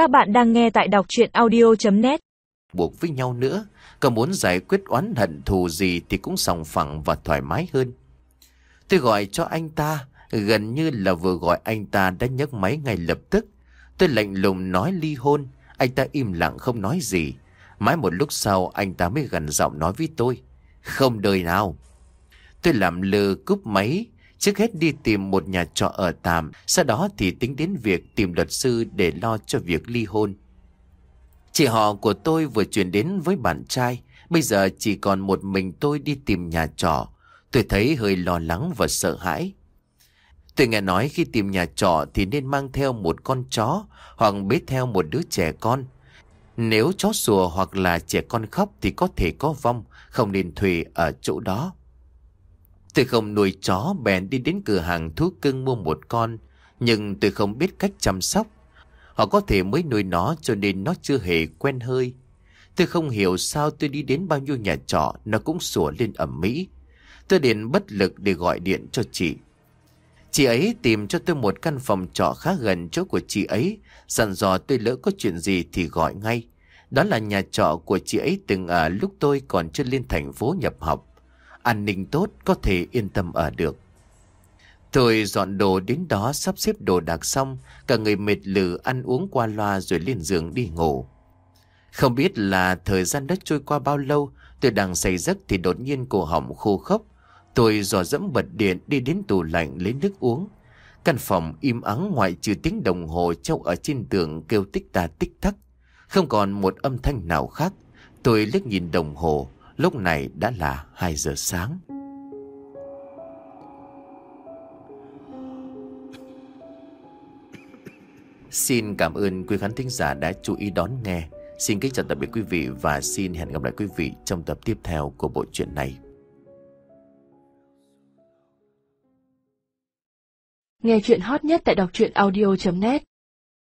Các bạn đang nghe tại đọc chuyện audio.net buộc với nhau nữa. Còn muốn giải quyết oán hận thù gì thì cũng sòng phẳng và thoải mái hơn. Tôi gọi cho anh ta, gần như là vừa gọi anh ta đã nhấc máy ngay lập tức. Tôi lạnh lùng nói ly hôn, anh ta im lặng không nói gì. Mãi một lúc sau anh ta mới gần giọng nói với tôi. Không đời nào. Tôi làm lơ cúp máy, trước hết đi tìm một nhà trọ ở tạm, sau đó thì tính đến việc tìm luật sư để lo cho việc ly hôn. Chị họ của tôi vừa chuyển đến với bạn trai, bây giờ chỉ còn một mình tôi đi tìm nhà trọ. Tôi thấy hơi lo lắng và sợ hãi. Tôi nghe nói khi tìm nhà trọ thì nên mang theo một con chó hoặc bế theo một đứa trẻ con. Nếu chó sủa hoặc là trẻ con khóc thì có thể có vong, không nên thuê ở chỗ đó. Tôi không nuôi chó bèn đi đến cửa hàng thú cưng mua một con, nhưng tôi không biết cách chăm sóc. Họ có thể mới nuôi nó cho nên nó chưa hề quen hơi. Tôi không hiểu sao tôi đi đến bao nhiêu nhà trọ nó cũng sủa lên ẩm mỹ. Tôi đến bất lực để gọi điện cho chị. Chị ấy tìm cho tôi một căn phòng trọ khá gần chỗ của chị ấy, dặn dò tôi lỡ có chuyện gì thì gọi ngay. Đó là nhà trọ của chị ấy từng ở lúc tôi còn chưa lên thành phố nhập học. An ninh tốt có thể yên tâm ở được. Tôi dọn đồ đến đó sắp xếp đồ đạc xong, cả người mệt lử ăn uống qua loa rồi lên giường đi ngủ. Không biết là thời gian đất trôi qua bao lâu, tôi đang say giấc thì đột nhiên cổ họng khô khốc. Tôi dò dẫm bật điện đi đến tủ lạnh lấy nước uống. Căn phòng im ắng ngoại trừ tiếng đồng hồ treo ở trên tường kêu tích tà tích tắc. Không còn một âm thanh nào khác. Tôi liếc nhìn đồng hồ, lúc này đã là 2 giờ sáng. Xin cảm ơn quý khán thính giả đã chú ý đón nghe. Xin kính chào tạm biệt quý vị và xin hẹn gặp lại quý vị trong tập tiếp theo của bộ truyện này. Nghe chuyện hot nhất tại đọc truyện audio.net